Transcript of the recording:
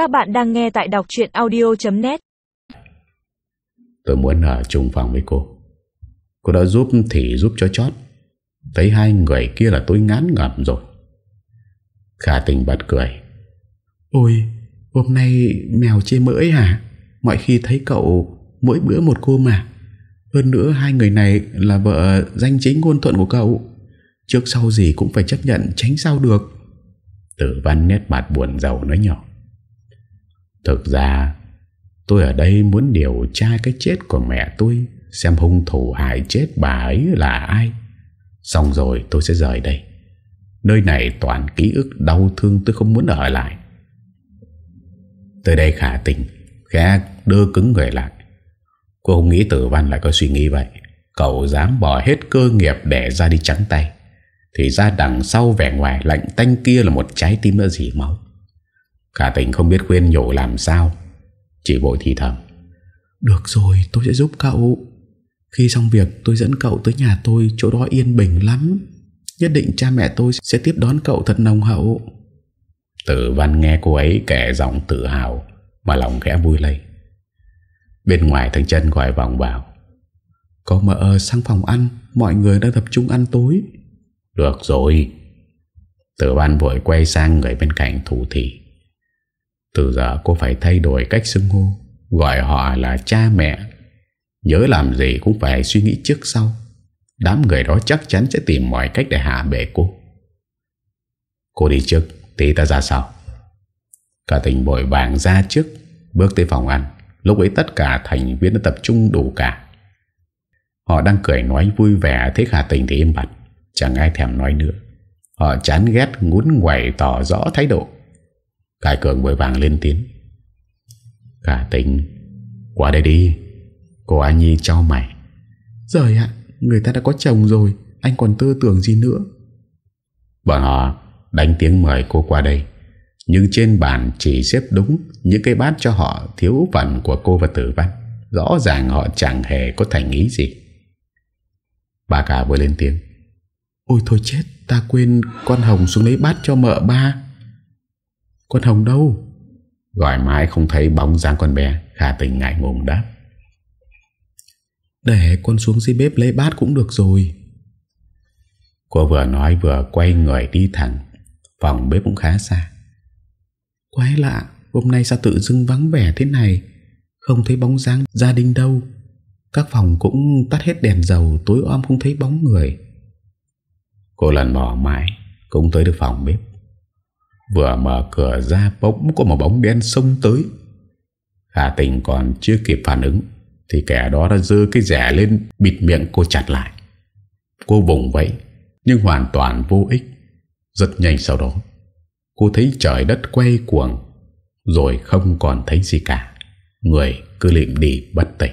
Các bạn đang nghe tại đọc chuyện audio.net Tôi muốn ở chung phòng với cô. Cô đã giúp thì giúp cho chót. Thấy hai người kia là tôi ngán ngẩm rồi. Khả tình bật cười. Ôi Hôm nay mèo chê mỡ hả? Mọi khi thấy cậu Mỗi bữa một cô mà. Hơn nữa hai người này là vợ danh chính ngôn thuận của cậu. Trước sau gì cũng phải chấp nhận tránh sao được. Tử văn nét mặt buồn giàu nói nhỏ Thực ra, Tôi ở đây muốn điều tra cái chết của mẹ tôi, Xem hung thủ hại chết bà ấy là ai. Xong rồi tôi sẽ rời đây. Nơi này toàn ký ức đau thương tôi không muốn ở lại. Tới đây khả tình, Khẽ đưa cứng người lại. Cô không nghĩ tử văn lại có suy nghĩ vậy. Cậu dám bỏ hết cơ nghiệp để ra đi trắng tay. Thì ra đằng sau vẻ ngoài lạnh tanh kia là một trái tim đã dì máu. Khả tình không biết khuyên nhủ làm sao. Chỉ vội thì thầm. Được rồi tôi sẽ giúp cậu. Khi xong việc tôi dẫn cậu tới nhà tôi Chỗ đó yên bình lắm. Nhất định cha mẹ tôi sẽ tiếp đón cậu thật nồng hậu. Tử văn nghe cô ấy kể giọng tự hào Mà lòng khẽ vui lây. Bên ngoài thằng chân gọi vòng vào. Có mợ sang phòng ăn Mọi người đang tập trung ăn tối. Được rồi. Tử văn vội quay sang người bên cạnh thủ thị từ giờ cô phải thay đổi cách xưng hô, Gọi họ là cha mẹ. Nhớ làm gì cũng phải suy nghĩ trước sau. Đám người đó chắc chắn sẽ tìm mọi cách để hạ bệ cô. Cô đi trước, Tí ta ra sau. Cả tình vội vàng ra trước, Bước tới phòng ăn. Lúc ấy tất cả thành viên đã tập trung đủ cả. Họ đang cười nói vui vẻ Thế khả tình thì im bặt, Chẳng ai thèm nói nữa. Họ chán ghét ngún quẩy tỏ rõ thái độ. Cải cường vội vàng lên tiếng. Cả tình Qua đây đi Cô An Nhi cho mày. Rời ạ Người ta đã có chồng rồi Anh còn tư tưởng gì nữa? Bọn họ đánh tiếng mời cô qua đây Nhưng trên bàn chỉ xếp đúng Những cái bát cho họ thiếu phần của cô và tử văn. Rõ ràng họ chẳng hề có thành ý gì. Bà cả vừa lên tiếng. Ôi thôi chết Ta quên con Hồng xuống lấy bát cho mợ ba Con Hồng đâu? Gọi mãi không thấy bóng dáng con bé Khả tình ngại ngùng đáp. Để con xuống dưới bếp lấy bát cũng được rồi. Cô vừa nói vừa quay người đi thẳng. Phòng bếp cũng khá xa. Quái lạ Hôm nay sao tự dưng vắng vẻ thế này? Không thấy bóng dáng gia đình đâu. Các phòng cũng tắt hết đèn dầu Tối om không thấy bóng người. Cô lần mò mãi Cũng tới được phòng bếp Vừa mở cửa ra, bỗng có một bóng đen xông tới. Khả tình còn chưa kịp phản ứng, Thì kẻ đó đã dơ cái rẻ lên, Bịt miệng cô chặt lại. Cô vùng vẫy, Nhưng hoàn toàn vô ích. Rất nhanh sau đó, Cô thấy trời đất quay cuồng, Rồi không còn thấy gì cả. Người cứ lịm đi, bất tỉnh.